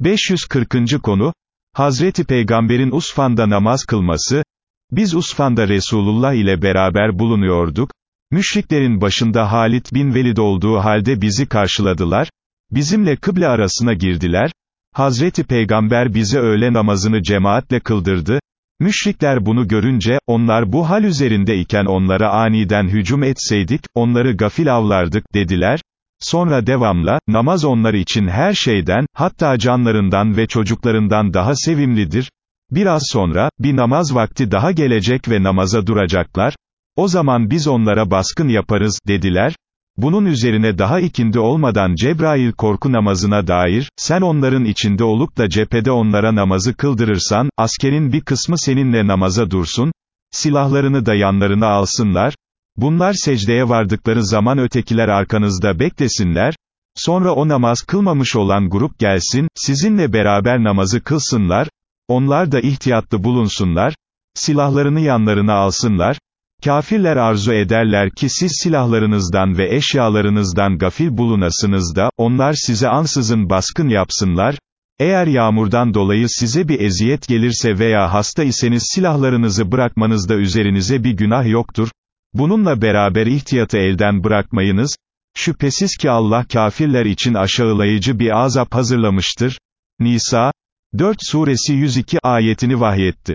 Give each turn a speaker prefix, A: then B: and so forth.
A: 540. konu, Hazreti Peygamber'in Usfan'da namaz kılması, biz Usfan'da Resulullah ile beraber bulunuyorduk, müşriklerin başında Halit bin Velid olduğu halde bizi karşıladılar, bizimle kıble arasına girdiler, Hazreti Peygamber bize öğle namazını cemaatle kıldırdı, müşrikler bunu görünce, onlar bu hal üzerindeyken onlara aniden hücum etseydik, onları gafil avlardık, dediler, Sonra devamla, namaz onlar için her şeyden, hatta canlarından ve çocuklarından daha sevimlidir. Biraz sonra, bir namaz vakti daha gelecek ve namaza duracaklar. O zaman biz onlara baskın yaparız, dediler. Bunun üzerine daha ikindi olmadan Cebrail korku namazına dair, sen onların içinde olup da cephede onlara namazı kıldırırsan, askerin bir kısmı seninle namaza dursun, silahlarını da yanlarına alsınlar, Bunlar secdeye vardıkları zaman ötekiler arkanızda beklesinler, sonra o namaz kılmamış olan grup gelsin, sizinle beraber namazı kılsınlar, onlar da ihtiyatlı bulunsunlar, silahlarını yanlarına alsınlar, kafirler arzu ederler ki siz silahlarınızdan ve eşyalarınızdan gafil bulunasınız da, onlar size ansızın baskın yapsınlar, eğer yağmurdan dolayı size bir eziyet gelirse veya hasta iseniz silahlarınızı bırakmanızda üzerinize bir günah yoktur, Bununla beraber ihtiyatı elden bırakmayınız, şüphesiz ki Allah kafirler için aşağılayıcı bir azap hazırlamıştır. Nisa, 4 suresi 102 ayetini vahyetti.